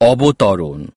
অবতরণ।